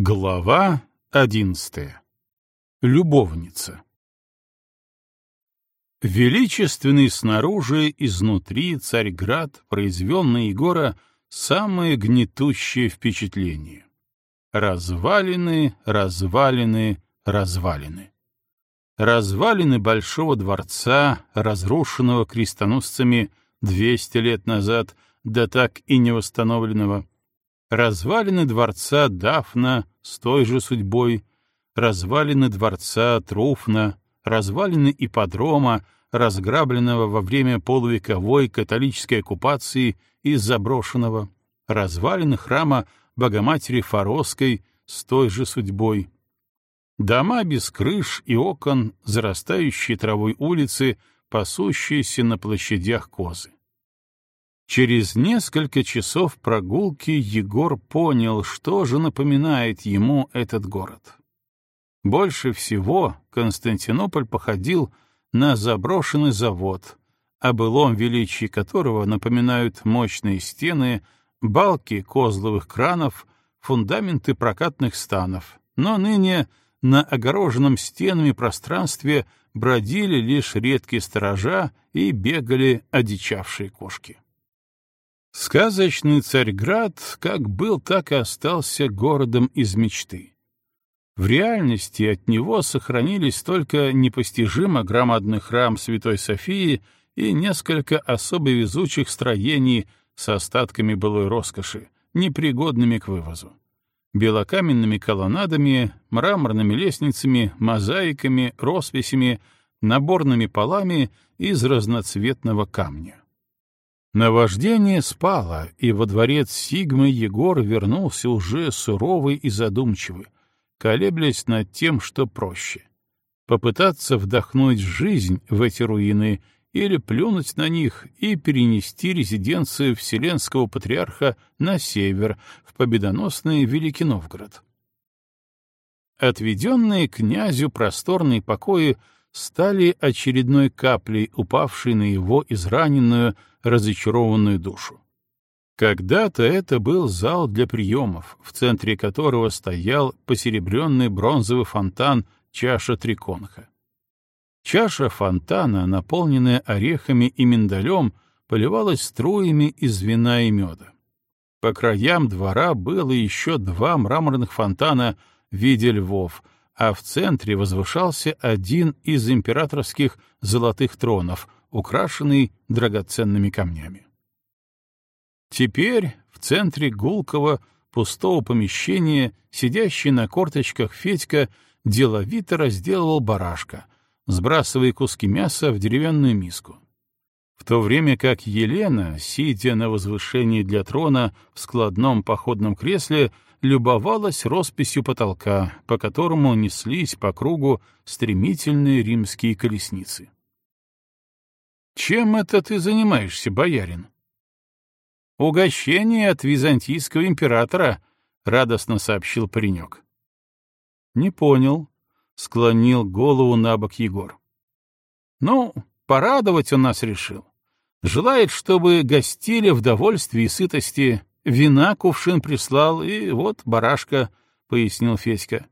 Глава одиннадцатая. Любовница. Величественный снаружи, изнутри Царьград произвел на Егора самое гнетущее впечатление. Развалины, развалины, развалины. Развалины Большого дворца, разрушенного крестоносцами 200 лет назад, да так и не восстановленного, развалины дворца Дафна с той же судьбой, развалины дворца Труфна, развалины ипподрома, разграбленного во время полувековой католической оккупации и заброшенного, развалины храма Богоматери Форосской с той же судьбой. Дома без крыш и окон, зарастающие травой улицы, пасущиеся на площадях козы. Через несколько часов прогулки Егор понял, что же напоминает ему этот город. Больше всего Константинополь походил на заброшенный завод, о былом величии которого напоминают мощные стены, балки козловых кранов, фундаменты прокатных станов, но ныне на огороженном стенами пространстве бродили лишь редкие сторожа и бегали одичавшие кошки. Сказочный Царьград как был, так и остался городом из мечты. В реальности от него сохранились только непостижимо громадный храм Святой Софии и несколько особо везучих строений с остатками былой роскоши, непригодными к вывозу. Белокаменными колоннадами, мраморными лестницами, мозаиками, росписями, наборными полами из разноцветного камня. Наваждение спало, и во дворец Сигмы Егор вернулся уже суровый и задумчивый, колеблясь над тем, что проще. Попытаться вдохнуть жизнь в эти руины или плюнуть на них и перенести резиденцию Вселенского Патриарха на север, в победоносный Великий Новгород. Отведенные князю просторные покои стали очередной каплей, упавшей на его израненную, разочарованную душу. Когда-то это был зал для приемов, в центре которого стоял посеребренный бронзовый фонтан чаша триконха. Чаша фонтана, наполненная орехами и миндалем, поливалась струями из вина и меда. По краям двора было еще два мраморных фонтана в виде львов — а в центре возвышался один из императорских золотых тронов, украшенный драгоценными камнями. Теперь в центре гулкого, пустого помещения, сидящий на корточках Федька деловито разделывал барашка, сбрасывая куски мяса в деревянную миску. В то время как Елена, сидя на возвышении для трона в складном походном кресле, любовалась росписью потолка, по которому неслись по кругу стремительные римские колесницы. «Чем это ты занимаешься, боярин?» «Угощение от византийского императора», — радостно сообщил паренек. «Не понял», — склонил голову на бок Егор. «Ну, порадовать он нас решил. Желает, чтобы гостили в довольстве и сытости, Вина кувшин прислал, и вот барашка, — пояснил Федька.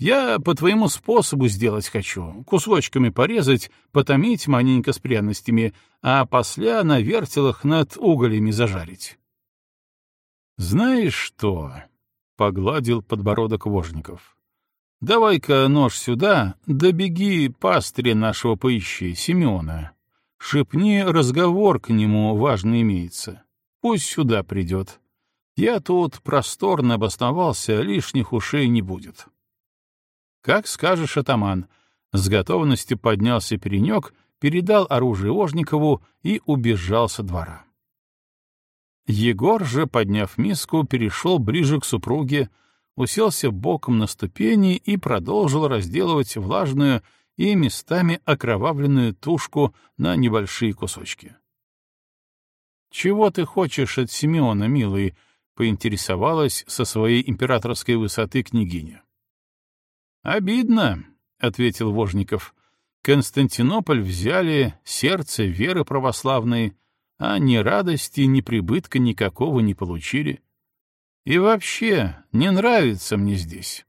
Я по твоему способу сделать хочу, кусочками порезать, потомить маленько с пряностями, а после на вертелах над уголями зажарить. Знаешь что? — погладил подбородок Вожников. — Давай-ка нож сюда, да беги пастыря нашего поищи, Семена. Шепни, разговор к нему важно имеется. Пусть сюда придет. Я тут просторно обосновался, лишних ушей не будет. Как скажешь, атаман, с готовностью поднялся перенек, передал оружие Ожникову и убежал со двора. Егор же, подняв миску, перешел ближе к супруге, уселся боком на ступени и продолжил разделывать влажную и местами окровавленную тушку на небольшие кусочки. «Чего ты хочешь от Симеона, милый?» — поинтересовалась со своей императорской высоты княгиня. «Обидно», — ответил Вожников. «Константинополь взяли, сердце веры православной, а ни радости, ни прибытка никакого не получили. И вообще, не нравится мне здесь.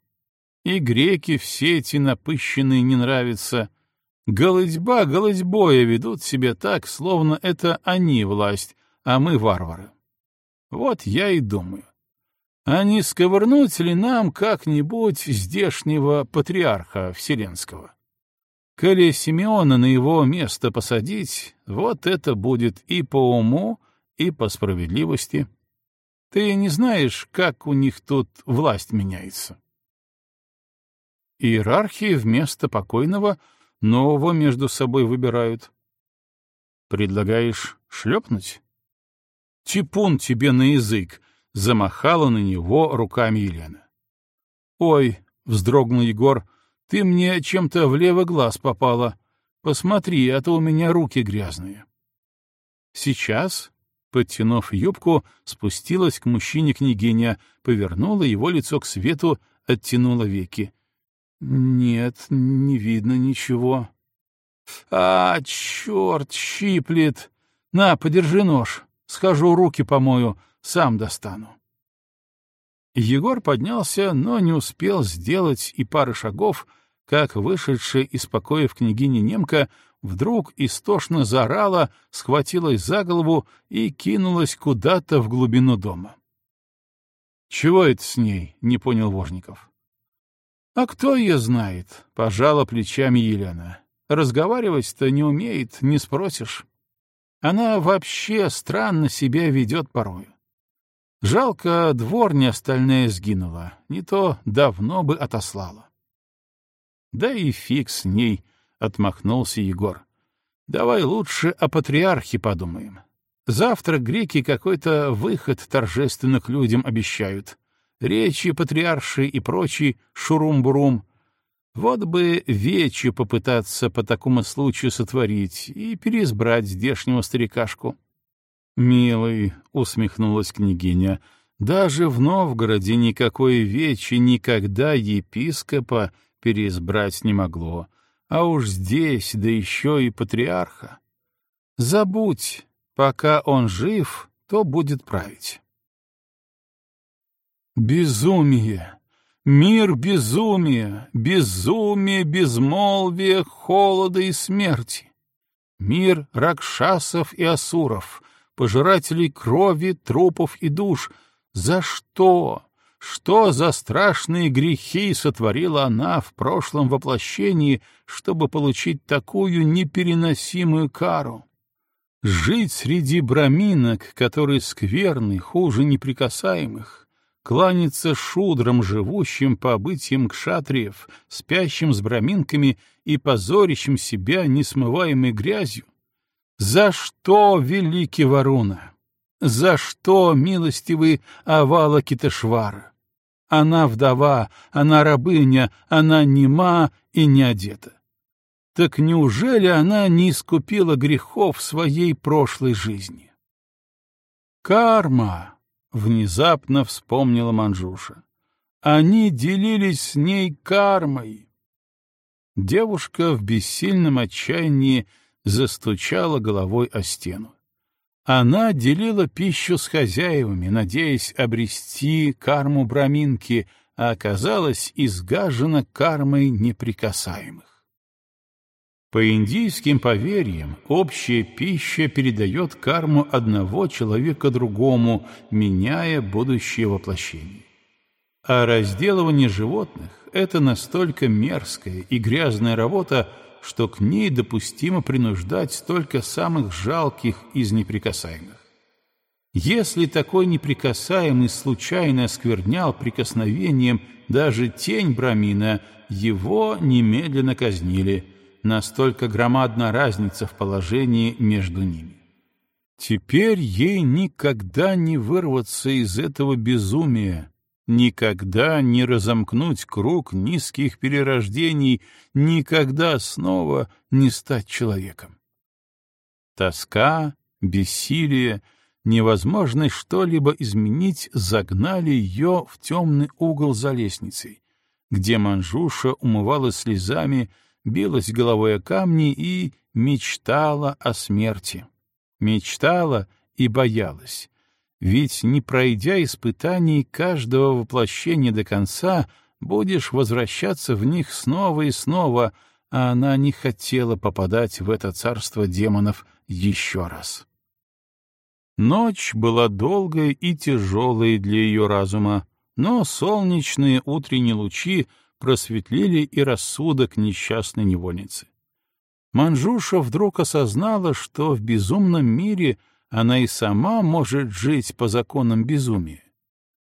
И греки все эти напыщенные не нравятся. Голодьба голодьбоя ведут себя так, словно это они власть, а мы варвары. Вот я и думаю. А не сковырнуть ли нам как-нибудь здешнего патриарха вселенского? Коли Симеона на его место посадить, вот это будет и по уму, и по справедливости. Ты не знаешь, как у них тут власть меняется. Иерархии вместо покойного нового между собой выбирают. Предлагаешь шлепнуть? Типун тебе на язык! Замахала на него руками Елена. Ой, вздрогнул Егор, ты мне чем-то в левый глаз попала. Посмотри, а то у меня руки грязные. Сейчас, подтянув юбку, спустилась к мужчине княгиня, повернула его лицо к свету, оттянула веки. Нет, не видно ничего. А, черт, щиплет! На, подержи нож. Схожу, руки помою, сам достану. Егор поднялся, но не успел сделать и пары шагов, как вышедшая из покоев княгиня немка вдруг истошно заорала, схватилась за голову и кинулась куда-то в глубину дома. «Чего это с ней?» — не понял Вожников. «А кто ее знает?» — пожала плечами Елена. «Разговаривать-то не умеет, не спросишь. Она вообще странно себя ведет порою. Жалко, дворня остальная сгинула, не то давно бы отослала». «Да и фиг с ней», — отмахнулся Егор. «Давай лучше о патриархе подумаем. Завтра греки какой-то выход торжественно к людям обещают речи патриарши и прочий шурум-бурум. Вот бы вечи попытаться по такому случаю сотворить и переизбрать здешнего старикашку. «Милый», — усмехнулась княгиня, — «даже в Новгороде никакой вечи никогда епископа переизбрать не могло, а уж здесь, да еще и патриарха. Забудь, пока он жив, то будет править». Безумие! Мир безумия, безумие, безмолвие, холода и смерти. Мир ракшасов и асуров, пожирателей крови, трупов и душ. За что? Что за страшные грехи сотворила она в прошлом воплощении, чтобы получить такую непереносимую кару? Жить среди браминок, которые скверны, хуже неприкасаемых, кланяться шудрам, живущим по обытиям кшатриев, спящим с браминками и позорящим себя несмываемой грязью? За что, великий Варуна? За что, милостивый Авала Киташвара? Она вдова, она рабыня, она нема и не одета. Так неужели она не искупила грехов своей прошлой жизни? Карма, Внезапно вспомнила Манжуша. Они делились с ней кармой. Девушка в бессильном отчаянии застучала головой о стену. Она делила пищу с хозяевами, надеясь обрести карму браминки, а оказалась изгажена кармой неприкасаемых. По индийским поверьям, общая пища передает карму одного человека другому, меняя будущее воплощение. А разделывание животных — это настолько мерзкая и грязная работа, что к ней допустимо принуждать только самых жалких из неприкасаемых. Если такой неприкасаемый случайно осквернял прикосновением даже тень Брамина, его немедленно казнили — настолько громадна разница в положении между ними. Теперь ей никогда не вырваться из этого безумия, никогда не разомкнуть круг низких перерождений, никогда снова не стать человеком. Тоска, бессилие, невозможность что-либо изменить загнали ее в темный угол за лестницей, где Манжуша умывалась слезами, билась головой о камни и мечтала о смерти. Мечтала и боялась. Ведь не пройдя испытаний каждого воплощения до конца, будешь возвращаться в них снова и снова, а она не хотела попадать в это царство демонов еще раз. Ночь была долгой и тяжелой для ее разума, но солнечные утренние лучи просветлили и рассудок несчастной невольницы. Манжуша вдруг осознала, что в безумном мире она и сама может жить по законам безумия.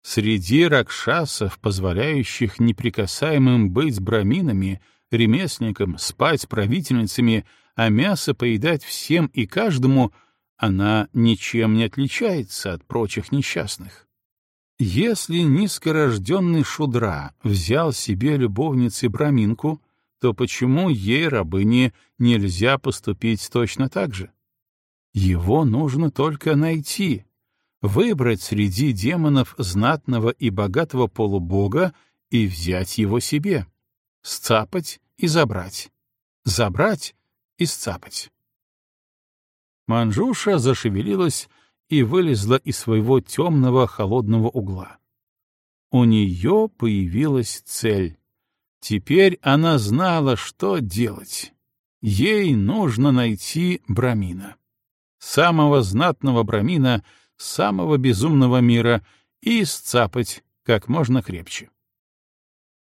Среди ракшасов, позволяющих неприкасаемым быть браминами, ремесленникам, спать правительницами, а мясо поедать всем и каждому, она ничем не отличается от прочих несчастных. Если низкорожденный шудра взял себе любовницей браминку, то почему ей, рабыне, нельзя поступить точно так же? Его нужно только найти, выбрать среди демонов знатного и богатого полубога и взять его себе, сцапать и забрать, забрать и сцапать. Манжуша зашевелилась и вылезла из своего темного холодного угла. У нее появилась цель. Теперь она знала, что делать. Ей нужно найти Брамина. Самого знатного Брамина, самого безумного мира, и сцапать как можно крепче.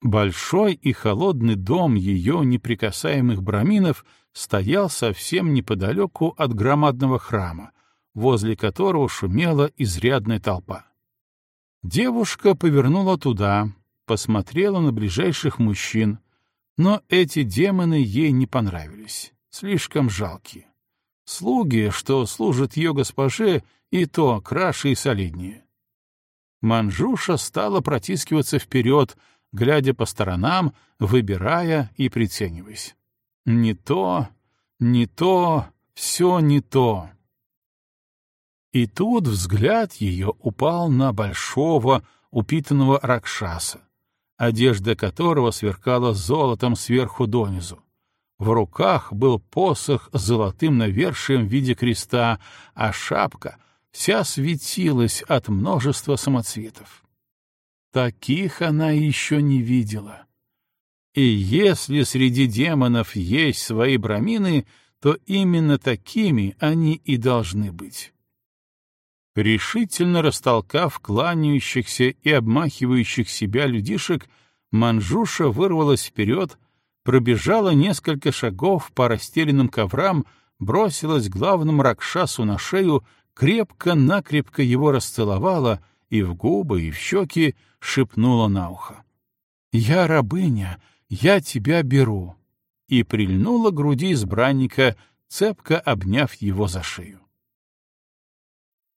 Большой и холодный дом ее неприкасаемых браминов стоял совсем неподалеку от громадного храма, возле которого шумела изрядная толпа. Девушка повернула туда, посмотрела на ближайших мужчин, но эти демоны ей не понравились, слишком жалкие. Слуги, что служат ее госпоже, и то краше и солиднее. Манжуша стала протискиваться вперед, глядя по сторонам, выбирая и прицениваясь. Не то, не то, все не то. И тут взгляд ее упал на большого, упитанного ракшаса, одежда которого сверкала золотом сверху донизу. В руках был посох с золотым навершием в виде креста, а шапка вся светилась от множества самоцветов. Таких она еще не видела. И если среди демонов есть свои брамины, то именно такими они и должны быть. Решительно растолкав кланяющихся и обмахивающих себя людишек, Манжуша вырвалась вперед, пробежала несколько шагов по расстеленным коврам, бросилась главному Ракшасу на шею, крепко-накрепко его расцеловала и в губы, и в щеки шепнула на ухо. «Я рабыня, я тебя беру!» и прильнула к груди избранника, цепко обняв его за шею.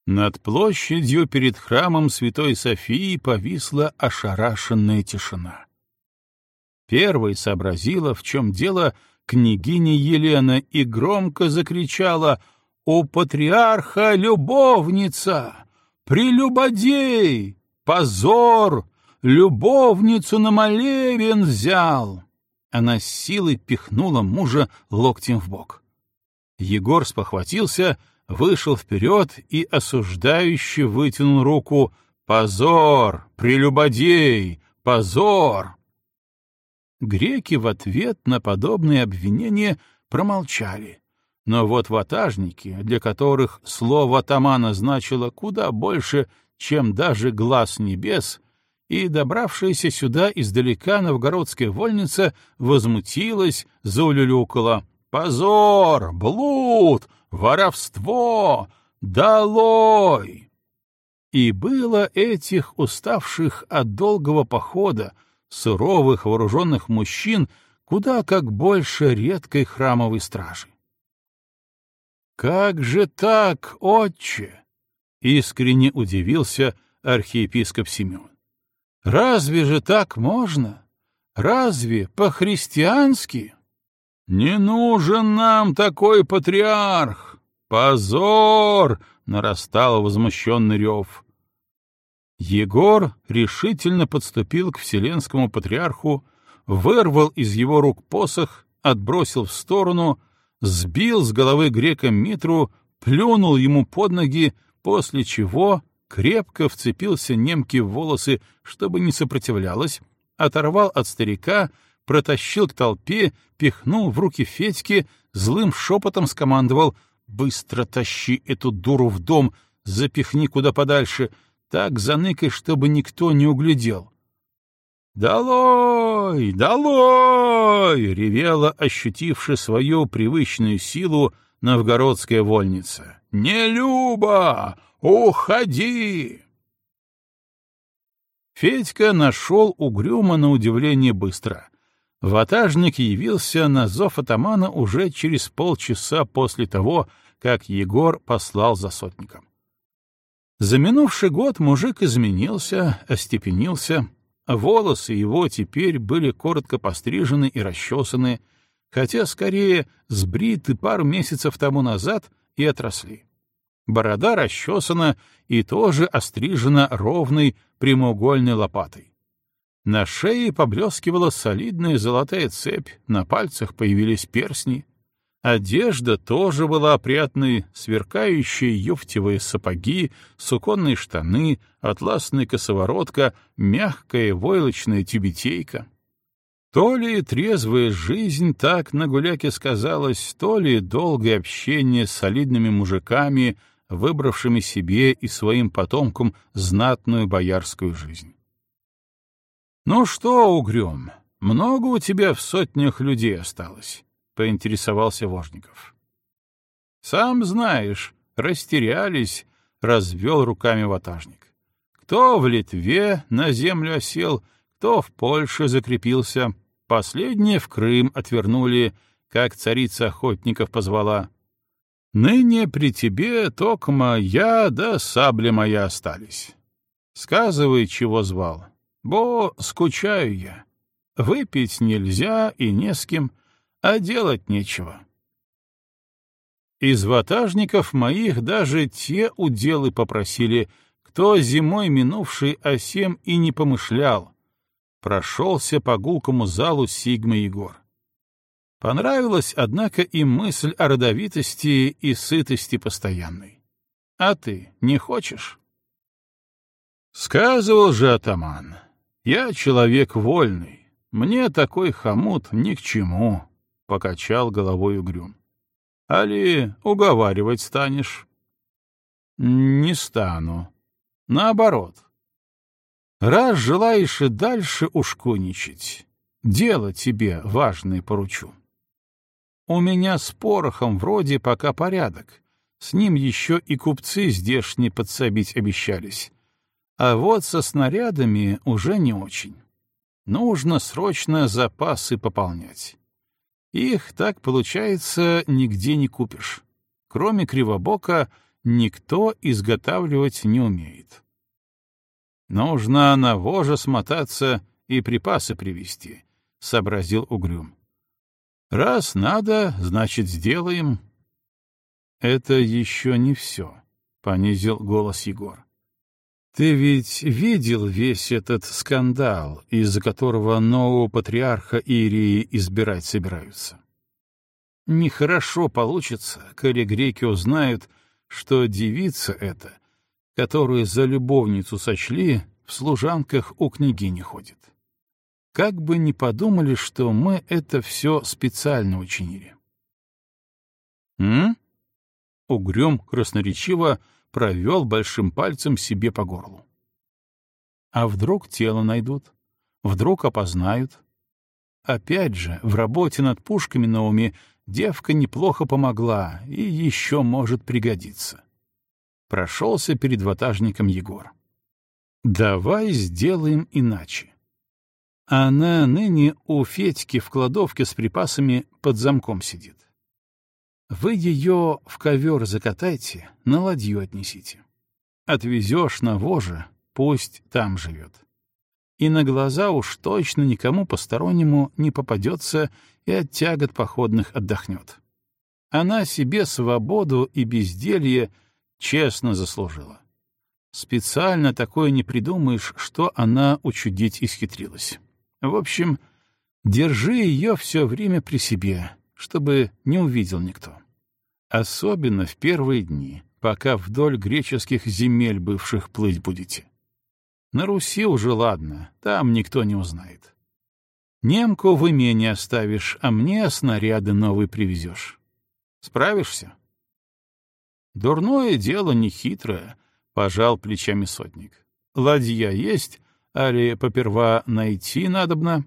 Над площадью перед храмом Святой Софии повисла ошарашенная тишина. Первой сообразила, в чем дело, княгиня Елена и громко закричала «У патриарха любовница! Прелюбодей! Позор! Любовницу на молебен взял!» Она с силой пихнула мужа локтем в бок. Егор спохватился — вышел вперед и осуждающе вытянул руку «Позор! Прелюбодей! Позор!» Греки в ответ на подобные обвинения промолчали. Но вот ватажники, для которых слово атамана значило куда больше, чем даже глаз небес, и добравшаяся сюда издалека новгородская вольница возмутилась, заулюлюкала. «Позор! Блуд! Воровство! Долой! И было этих уставших от долгого похода, суровых вооруженных мужчин, куда как больше редкой храмовой стражи. «Как же так, отче?» — искренне удивился архиепископ Семен. «Разве же так можно? Разве по-христиански?» «Не нужен нам такой патриарх! Позор!» — нарастал возмущенный рев. Егор решительно подступил к вселенскому патриарху, вырвал из его рук посох, отбросил в сторону, сбил с головы грека Митру, плюнул ему под ноги, после чего крепко вцепился немке в волосы, чтобы не сопротивлялась, оторвал от старика, протащил к толпе, пихнул в руки Федьке, злым шепотом скомандовал «Быстро тащи эту дуру в дом, запихни куда подальше, так заныкай, чтобы никто не углядел». «Долой! Долой!» — ревела, ощутивши свою привычную силу, новгородская вольница. «Не Люба! Уходи!» Федька нашел угрюмо на удивление быстро. Ватажник явился на зов атамана уже через полчаса после того, как Егор послал за сотником. За минувший год мужик изменился, остепенился, волосы его теперь были коротко пострижены и расчесаны, хотя скорее сбриты пару месяцев тому назад и отросли. Борода расчесана и тоже острижена ровной прямоугольной лопатой. На шее поблескивала солидная золотая цепь, на пальцах появились перстни. Одежда тоже была опрятной, сверкающие юфтевые сапоги, суконные штаны, атласная косоворотка, мягкая войлочная тюбетейка. То ли трезвая жизнь так на гуляке сказалась, то ли долгое общение с солидными мужиками, выбравшими себе и своим потомкам знатную боярскую жизнь. «Ну что, Угрюм, много у тебя в сотнях людей осталось?» — поинтересовался Вожников. «Сам знаешь, растерялись», — развел руками ватажник. «Кто в Литве на землю осел, кто в Польше закрепился, последние в Крым отвернули, как царица охотников позвала. Ныне при тебе, токма, я да сабля моя остались. Сказывай, чего звал». Бо скучаю я. Выпить нельзя и не с кем, а делать нечего. Из ватажников моих даже те уделы попросили, кто зимой минувший о сем и не помышлял. Прошелся по гулкому залу Сигма Егор. Понравилась, однако, и мысль о родовитости и сытости постоянной. А ты не хочешь? Сказывал же атаман, я человек вольный, мне такой хомут ни к чему, — покачал головой угрюм. — Али уговаривать станешь? — Не стану. Наоборот. Раз желаешь и дальше ушкуничать, дело тебе важное поручу. У меня с порохом вроде пока порядок, с ним еще и купцы здешние подсобить обещались. А вот со снарядами уже не очень. Нужно срочно запасы пополнять. Их, так получается, нигде не купишь. Кроме Кривобока, никто изготавливать не умеет. Нужно на воже смотаться и припасы привезти, — сообразил Угрюм. Раз надо, значит, сделаем. Это еще не все, — понизил голос Егор. Ты ведь видел весь этот скандал, из-за которого нового патриарха Ирии избирать собираются? Нехорошо получится, коли греки узнают, что девица эта, которую за любовницу сочли, в служанках у княгини ходит. Как бы ни подумали, что мы это все специально учинили. Угрюм красноречиво провел большим пальцем себе по горлу. А вдруг тело найдут? Вдруг опознают? Опять же, в работе над пушками на уме девка неплохо помогла и еще может пригодиться. Прошелся перед ватажником Егор. «Давай сделаем иначе. Она ныне у Федьки в кладовке с припасами под замком сидит. Вы ее в ковер закатайте, на ладью отнесите. Отвезешь на воже, пусть там живет. И на глаза уж точно никому постороннему не попадется и от тягот походных отдохнет. Она себе свободу и безделье честно заслужила. Специально такое не придумаешь, что она учудить исхитрилась. В общем, держи ее все время при себе, чтобы не увидел никто. Особенно в первые дни, пока вдоль греческих земель бывших плыть будете. На Руси уже ладно, там никто не узнает. Немку в имение оставишь, а мне снаряды новые привезешь. Справишься? Дурное дело нехитрое, — пожал плечами сотник. Ладья есть, али поперва найти надобно?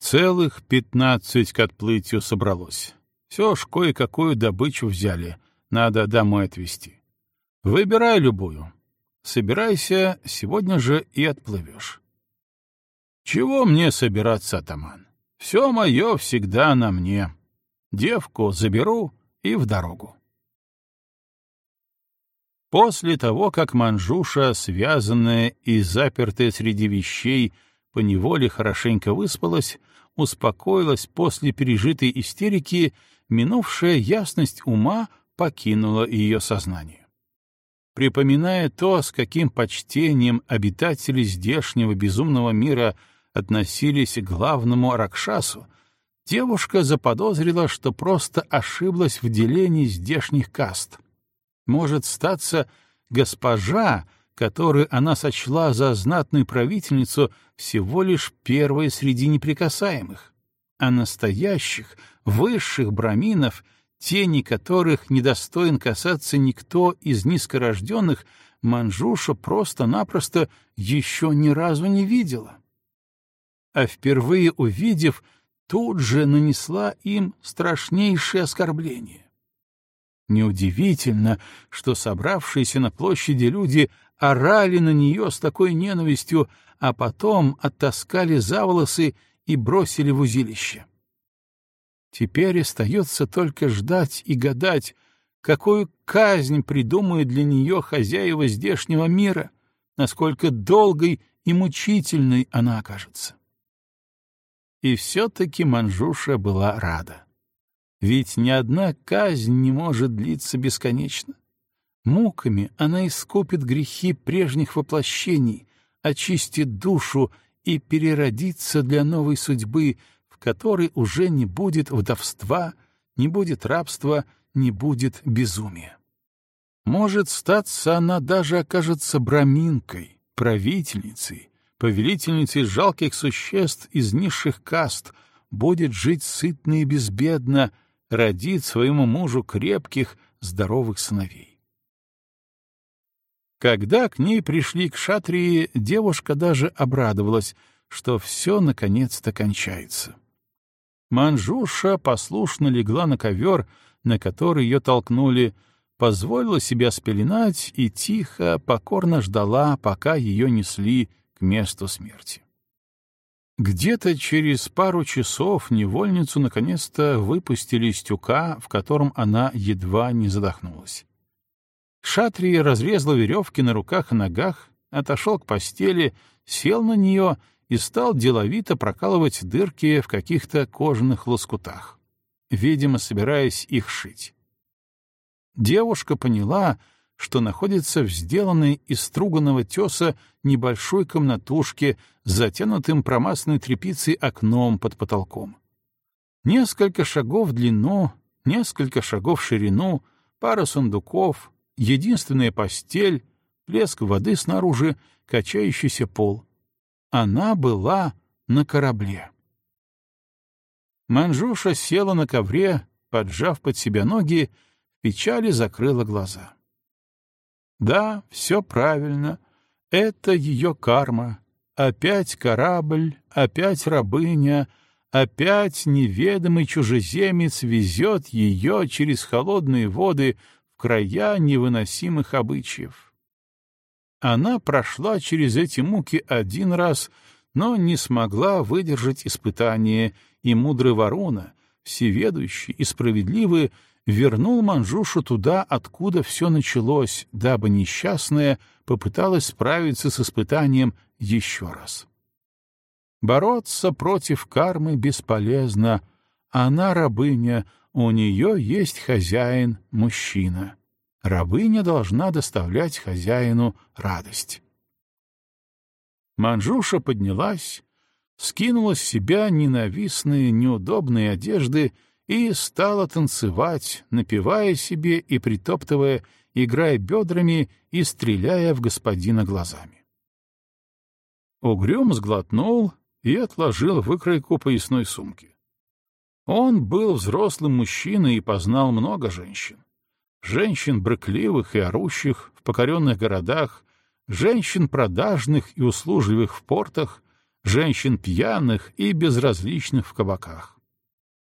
Целых пятнадцать к отплытию собралось. Все ж кое-какую добычу взяли, надо домой отвезти. Выбирай любую. Собирайся, сегодня же и отплывешь. Чего мне собираться, атаман? Все мое всегда на мне. Девку заберу и в дорогу. После того, как Манжуша, связанная и запертая среди вещей, поневоле хорошенько выспалась, успокоилась после пережитой истерики, минувшая ясность ума покинула ее сознание. Припоминая то, с каким почтением обитатели здешнего безумного мира относились к главному Ракшасу, девушка заподозрила, что просто ошиблась в делении здешних каст. Может статься госпожа, которую она сочла за знатную правительницу, всего лишь первой среди неприкасаемых, а настоящих, высших браминов — тени которых недостоин касаться никто из низкорожденных, Манжуша просто-напросто еще ни разу не видела. А впервые увидев, тут же нанесла им страшнейшее оскорбление. Неудивительно, что собравшиеся на площади люди орали на нее с такой ненавистью, а потом оттаскали за волосы и бросили в узилище. Теперь остается только ждать и гадать, какую казнь придумают для нее хозяева здешнего мира, насколько долгой и мучительной она окажется. И все-таки Манжуша была рада. Ведь ни одна казнь не может длиться бесконечно. Муками она искупит грехи прежних воплощений, очистит душу и переродится для новой судьбы, которой уже не будет вдовства, не будет рабства, не будет безумия. Может, статься она даже окажется браминкой, правительницей, повелительницей жалких существ из низших каст, будет жить сытно и безбедно, родит своему мужу крепких, здоровых сыновей. Когда к ней пришли к шатрии, девушка даже обрадовалась, что все наконец-то кончается. Манжуша послушно легла на ковер, на который ее толкнули, позволила себя спеленать и тихо, покорно ждала, пока ее несли к месту смерти. Где-то через пару часов невольницу наконец-то выпустили из тюка, в котором она едва не задохнулась. Шатрия разрезала веревки на руках и ногах, отошел к постели, сел на нее и стал деловито прокалывать дырки в каких-то кожаных лоскутах, видимо, собираясь их шить. Девушка поняла, что находится в сделанной из струганного теса небольшой комнатушке с затянутым промасленной тряпицей окном под потолком. Несколько шагов в длину, несколько шагов в ширину, пара сундуков, единственная постель, плеск воды снаружи, качающийся пол. Она была на корабле. Манжуша села на ковре, поджав под себя ноги, в печали закрыла глаза. Да, все правильно. Это ее карма. Опять корабль, опять рабыня, опять неведомый чужеземец везет ее через холодные воды в края невыносимых обычаев. Она прошла через эти муки один раз, но не смогла выдержать испытание, и мудрый ворона, всеведущий и справедливый, вернул Манжушу туда, откуда все началось, дабы несчастная попыталась справиться с испытанием еще раз. Бороться против кармы бесполезно, она рабыня, у нее есть хозяин, мужчина рабыня должна доставлять хозяину радость. Манжуша поднялась, скинула с себя ненавистные, неудобные одежды и стала танцевать, напевая себе и притоптывая играя бедрами и стреляя в господина глазами. Угрюм сглотнул и отложил выкройку поясной сумки. Он был взрослым мужчиной и познал много женщин. Женщин брыкливых и орущих в покоренных городах, женщин продажных и услужливых в портах, женщин пьяных и безразличных в кабаках.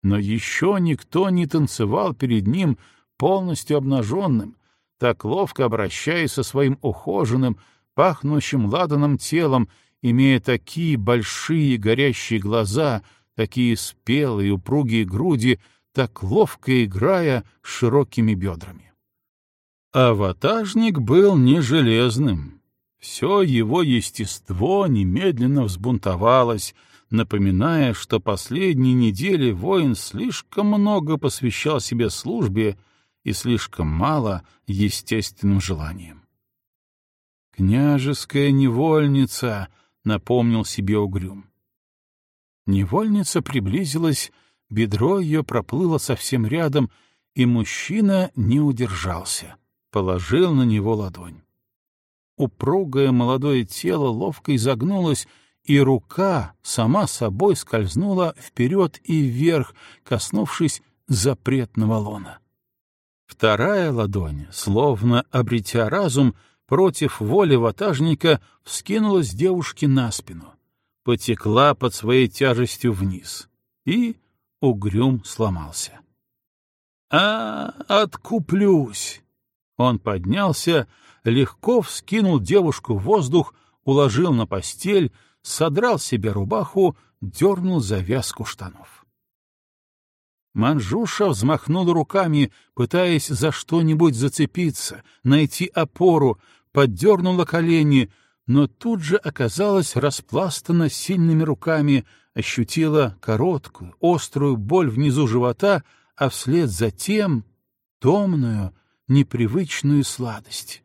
Но еще никто не танцевал перед ним полностью обнаженным, так ловко обращаясь со своим ухоженным, пахнущим ладаном телом, имея такие большие горящие глаза, такие спелые упругие груди, так ловко играя широкими бедрами. А был не железным. Все его естество немедленно взбунтовалось, напоминая, что последние недели воин слишком много посвящал себе службе и слишком мало естественным желаниям. «Княжеская невольница», — напомнил себе угрюм. Невольница приблизилась, бедро ее проплыло совсем рядом, и мужчина не удержался, положил на него ладонь. Упругое молодое тело ловко изогнулось, и рука сама собой скользнула вперед и вверх, коснувшись запретного лона. Вторая ладонь, словно обретя разум, против воли ватажника вскинулась девушке на спину, потекла под своей тяжестью вниз, и угрюм сломался. «А, откуплюсь!» Он поднялся, легко вскинул девушку в воздух, уложил на постель, содрал себе рубаху, дернул завязку штанов. Манжуша взмахнул руками, пытаясь за что-нибудь зацепиться, найти опору, поддернула колени, но тут же оказалась распластана сильными руками, ощутила короткую, острую боль внизу живота, а вслед за тем томную, непривычную сладость.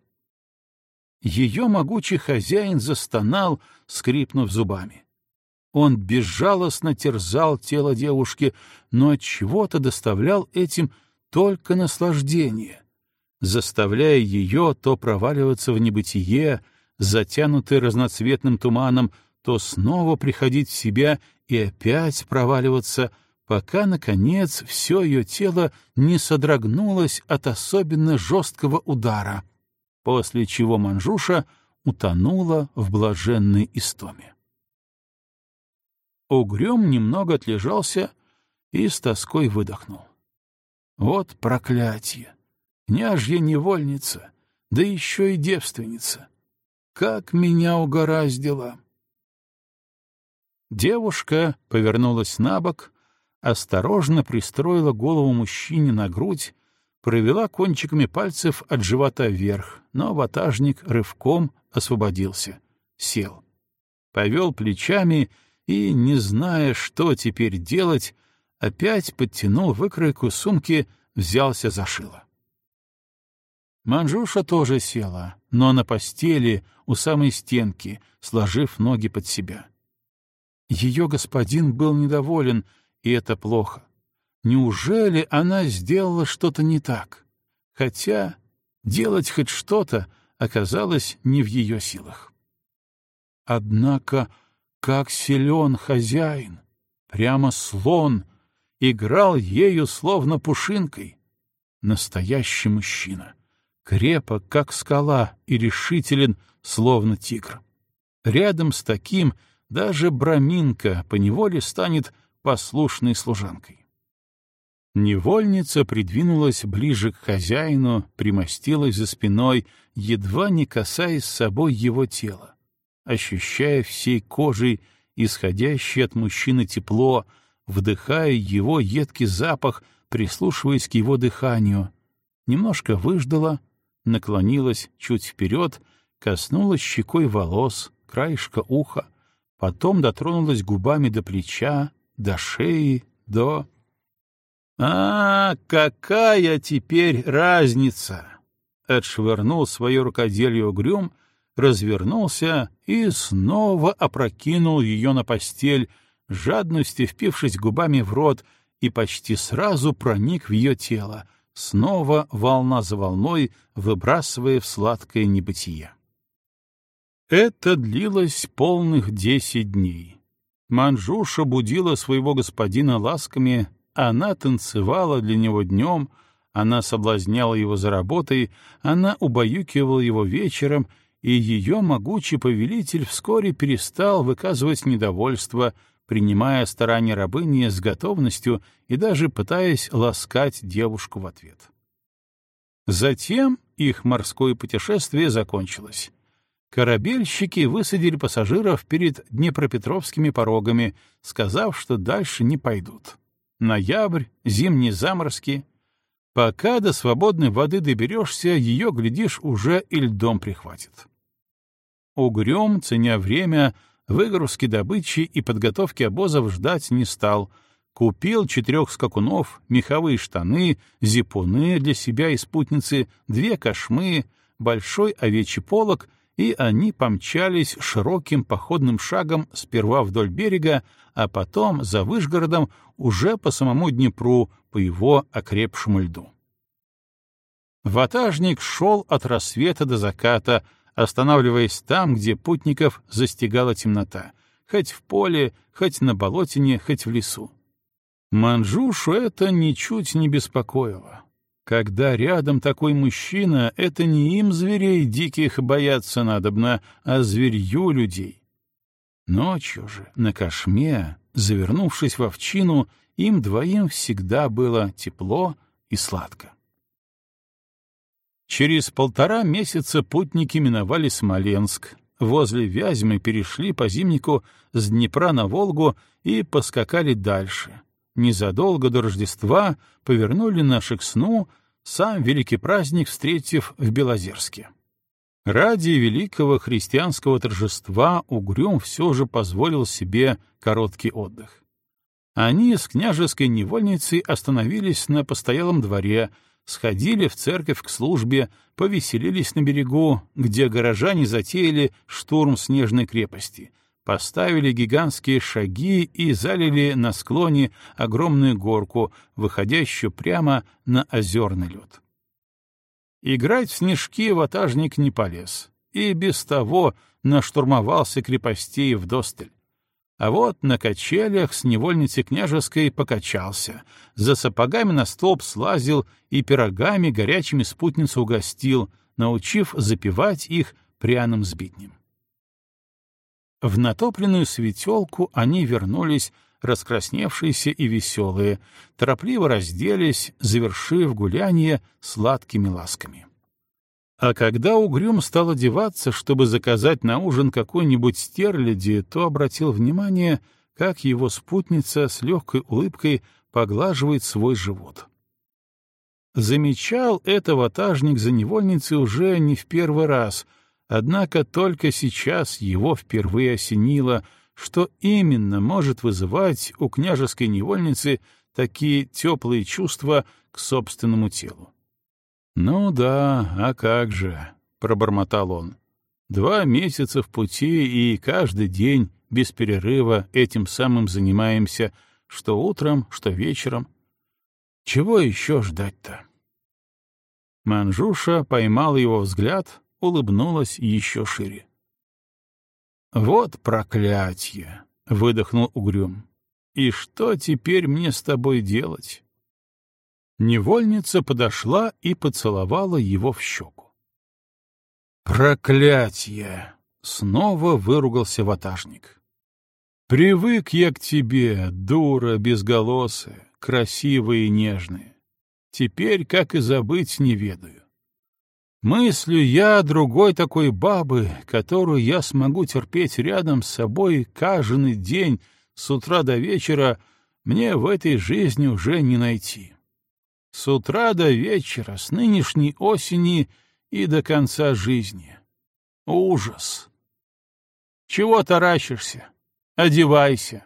Ее могучий хозяин застонал, скрипнув зубами. Он безжалостно терзал тело девушки, но от чего-то доставлял этим только наслаждение, заставляя ее то проваливаться в небытие, затянутый разноцветным туманом, то снова приходить в себя и опять проваливаться, пока, наконец, все ее тело не содрогнулось от особенно жесткого удара, после чего Манжуша утонула в блаженной истоме. Угрюм немного отлежался и с тоской выдохнул. Вот проклятие! Княжья невольница, да еще и девственница! Как меня угораздило! Девушка повернулась на бок, осторожно пристроила голову мужчине на грудь, провела кончиками пальцев от живота вверх, но ватажник рывком освободился, сел. Повел плечами и, не зная, что теперь делать, опять подтянул выкройку сумки, взялся за шило. Манжуша тоже села, но на постели у самой стенки, сложив ноги под себя. Ее господин был недоволен, и это плохо. Неужели она сделала что-то не так? Хотя делать хоть что-то оказалось не в ее силах. Однако, как силен хозяин, прямо слон, играл ею словно пушинкой. Настоящий мужчина, крепок, как скала, и решителен, словно тигр. Рядом с таким даже Браминка поневоле станет послушной служанкой. Невольница придвинулась ближе к хозяину, примостилась за спиной, едва не касаясь собой его тела, ощущая всей кожей исходящее от мужчины тепло, вдыхая его едкий запах, прислушиваясь к его дыханию, немножко выждала, наклонилась чуть вперед, коснулась щекой волос, краешка уха, потом дотронулась губами до плеча, до шеи, до... «А, какая теперь разница!» Отшвырнул свое рукоделие угрюм, развернулся и снова опрокинул ее на постель, жадностью впившись губами в рот, и почти сразу проник в ее тело, снова волна за волной, выбрасывая в сладкое небытие. Это длилось полных десять дней. Манжуша будила своего господина ласками, она танцевала для него днем, она соблазняла его за работой, она убаюкивала его вечером, и ее могучий повелитель вскоре перестал выказывать недовольство, принимая старания рабыни с готовностью и даже пытаясь ласкать девушку в ответ. Затем их морское путешествие закончилось. Корабельщики высадили пассажиров перед Днепропетровскими порогами, сказав, что дальше не пойдут. Ноябрь, зимние заморозки. Пока до свободной воды доберешься, ее, глядишь, уже и льдом прихватит. Угрюм, ценя время, выгрузки добычи и подготовки обозов ждать не стал. Купил четырех скакунов, меховые штаны, зипуны для себя и спутницы, две кошмы, большой овечий полог — и они помчались широким походным шагом сперва вдоль берега, а потом за Вышгородом уже по самому Днепру, по его окрепшему льду. Ватажник шел от рассвета до заката, останавливаясь там, где путников застигала темнота, хоть в поле, хоть на болотине, хоть в лесу. Манжушу это ничуть не беспокоило. Когда рядом такой мужчина, это не им зверей диких бояться надобно, а зверью людей. Ночью же, на кошме, завернувшись в овчину, им двоим всегда было тепло и сладко. Через полтора месяца путники миновали Смоленск, возле Вязьмы перешли по зимнику с Днепра на Волгу и поскакали дальше. Незадолго до Рождества повернули на Шексну сам великий праздник встретив в Белозерске. Ради великого христианского торжества Угрюм все же позволил себе короткий отдых. Они с княжеской невольницей остановились на постоялом дворе, сходили в церковь к службе, повеселились на берегу, где горожане затеяли штурм снежной крепости, поставили гигантские шаги и залили на склоне огромную горку, выходящую прямо на озерный лед. Играть в снежки ватажник не полез, и без того наштурмовался крепостей в досталь. А вот на качелях с невольницей княжеской покачался, за сапогами на столб слазил и пирогами горячими спутницу угостил, научив запивать их пряным сбитнем. В натопленную светелку они вернулись, раскрасневшиеся и веселые, торопливо разделись, завершив гуляние сладкими ласками. А когда Угрюм стал одеваться, чтобы заказать на ужин какой-нибудь стерляди, то обратил внимание, как его спутница с легкой улыбкой поглаживает свой живот. Замечал это ватажник за невольницей уже не в первый раз — Однако только сейчас его впервые осенило, что именно может вызывать у княжеской невольницы такие теплые чувства к собственному телу. «Ну да, а как же», — пробормотал он. «Два месяца в пути и каждый день без перерыва этим самым занимаемся, что утром, что вечером. Чего еще ждать-то?» Манжуша поймал его взгляд, улыбнулась еще шире. «Вот проклятье!» — выдохнул Угрюм. «И что теперь мне с тобой делать?» Невольница подошла и поцеловала его в щеку. «Проклятье!» — снова выругался ватажник. «Привык я к тебе, дура безголосая, красивая и нежная. Теперь, как и забыть, не ведаю. Мыслю я другой такой бабы, которую я смогу терпеть рядом с собой каждый день с утра до вечера, мне в этой жизни уже не найти. С утра до вечера, с нынешней осени и до конца жизни. Ужас! Чего таращишься? Одевайся.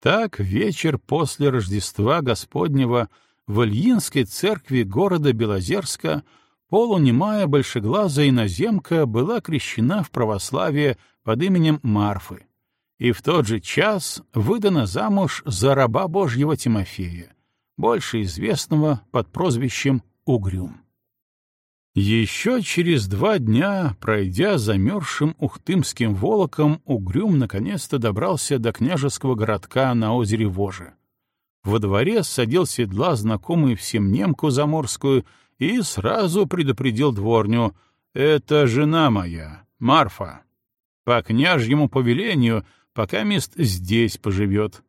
Так вечер после Рождества Господнего в Ильинской церкви города Белозерска — полунемая большеглазая иноземка была крещена в православие под именем Марфы и в тот же час выдана замуж за раба Божьего Тимофея, больше известного под прозвищем Угрюм. Еще через два дня, пройдя замерзшим ухтымским волоком, Угрюм наконец-то добрался до княжеского городка на озере Воже. Во дворе садил седла знакомый всем немку заморскую и сразу предупредил дворню «Это жена моя, Марфа. По княжьему повелению, пока мест здесь поживет.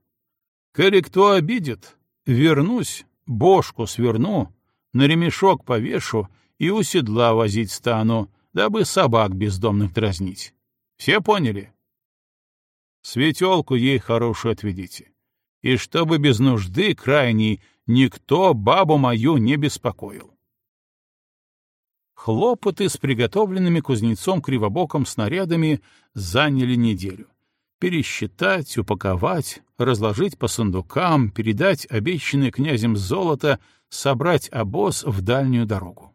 Коли кто обидит, вернусь, бошку сверну, на ремешок повешу и у седла возить стану, дабы собак бездомных дразнить. Все поняли? Светелку ей хорошую отведите. И чтобы без нужды крайней никто бабу мою не беспокоил. Хлопоты с приготовленными кузнецом кривобоком снарядами заняли неделю. Пересчитать, упаковать, разложить по сундукам, передать обещанное князем золото, собрать обоз в дальнюю дорогу.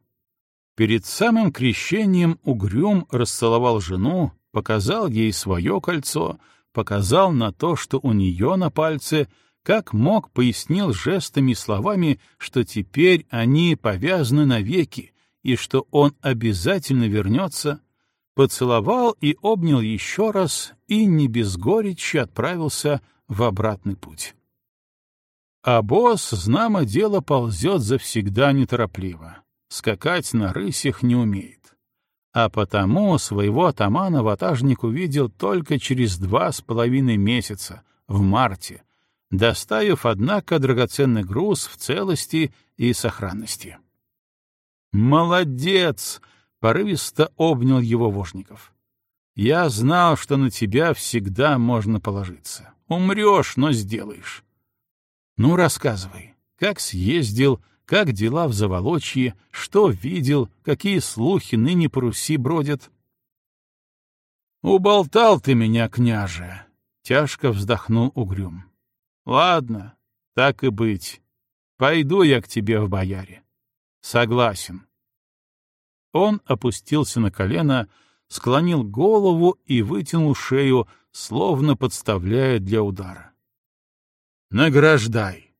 Перед самым крещением Угрюм расцеловал жену, показал ей свое кольцо, показал на то, что у нее на пальце, как мог, пояснил жестами и словами, что теперь они повязаны навеки, и что он обязательно вернется, поцеловал и обнял еще раз и не без горечи отправился в обратный путь. А босс, знамо дело, ползет завсегда неторопливо скакать на рысях не умеет. А потому своего атамана ватажник увидел только через два с половиной месяца, в марте, доставив, однако, драгоценный груз в целости и сохранности. «Молодец!» — порывисто обнял его Вожников. «Я знал, что на тебя всегда можно положиться. Умрешь, но сделаешь. Ну, рассказывай, как съездил, как дела в Заволочье, что видел, какие слухи ныне по Руси бродят. «Уболтал ты меня, княже!» — тяжко вздохнул Угрюм. «Ладно, так и быть. Пойду я к тебе в бояре. Согласен». Он опустился на колено, склонил голову и вытянул шею, словно подставляя для удара. «Награждай!»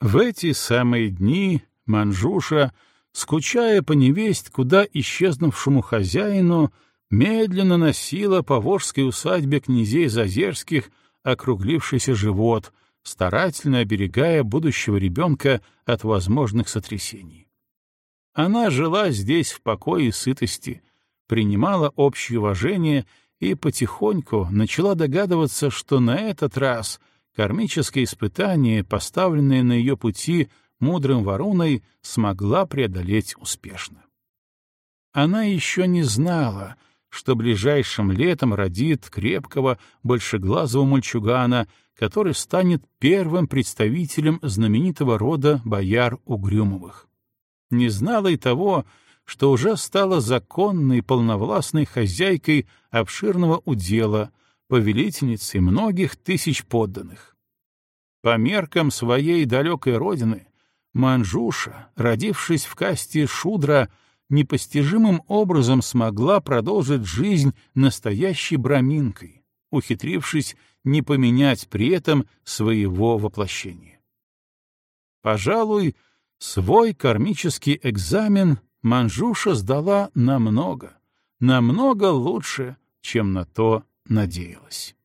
В эти самые дни Манжуша, скучая по невесть, куда исчезнувшему хозяину, медленно носила по Волжской усадьбе князей Зазерских округлившийся живот, старательно оберегая будущего ребенка от возможных сотрясений. Она жила здесь в покое и сытости, принимала общее уважение и потихоньку начала догадываться, что на этот раз — кармическое испытание, поставленное на ее пути мудрым вороной, смогла преодолеть успешно. Она еще не знала, что ближайшим летом родит крепкого, большеглазого мальчугана, который станет первым представителем знаменитого рода бояр Угрюмовых. Не знала и того, что уже стала законной полновластной хозяйкой обширного удела — повелительницей многих тысяч подданных. По меркам своей далекой родины, Манжуша, родившись в касте Шудра, непостижимым образом смогла продолжить жизнь настоящей браминкой, ухитрившись не поменять при этом своего воплощения. Пожалуй, свой кармический экзамен Манжуша сдала намного, намного лучше, чем на то надеялась.